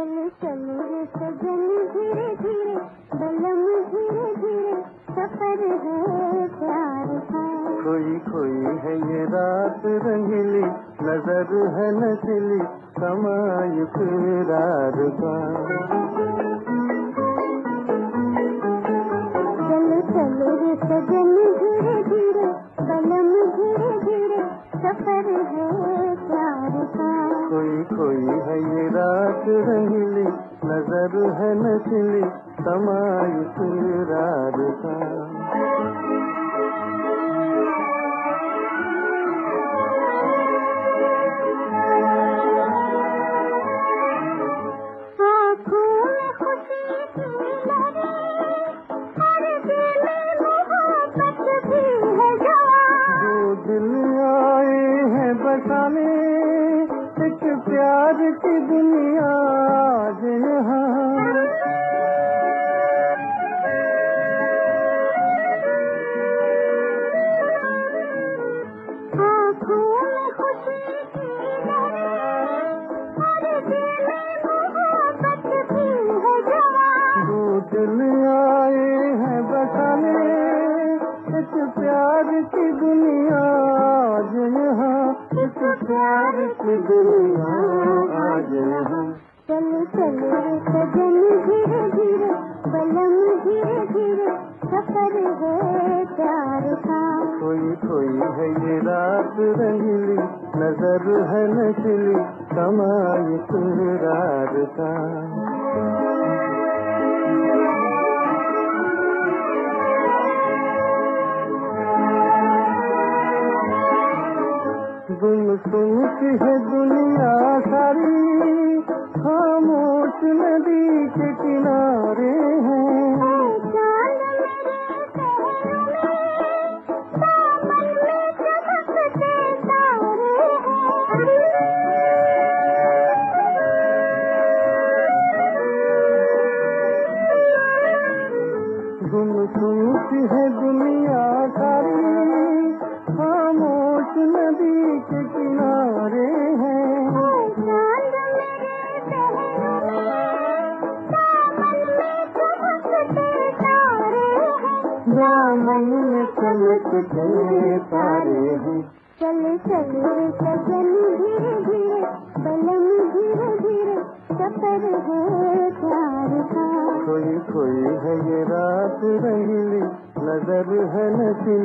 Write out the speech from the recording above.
चल रे सजन धीरे धीरे बलम धीरे धीरे सफ़र है प्यार का। कोई कोई है ये रात रंगीली नज़र है नचली फिरार का। चल चल रे सजन धीरे धीरे बलम धीरे धीरे सफ़र है प्यार कोई कोई है ये रात रंगीली नज़र है नचली खुशी की दिल है आए हैं बसाने प्यार की दुनिया आज यहाँ। जो प्यार की दुनिया आज यहाँ। प्यार की दुनिया आज यहाँ चल चल सजन धीरे धीरे बलम धीरे धीरे सफ़र है प्यार का। कोई कोई है ये रात रंगीली नज़र है नचली कमाई फिरार का। गुम सुनती है दुनिया सारी। खामोश नदी के किनारे हैं। चाँद मेरे पहरों में दामन में चमकते तारे हैं। गुम सुनती है दुनिया सारी। नदी के किनारे हैं तारे हैं चल चल सजन धीरे धीरे बलम धीरे धीरे सफ़र है प्यार का कोई कोई है ये रात नज़र है नचली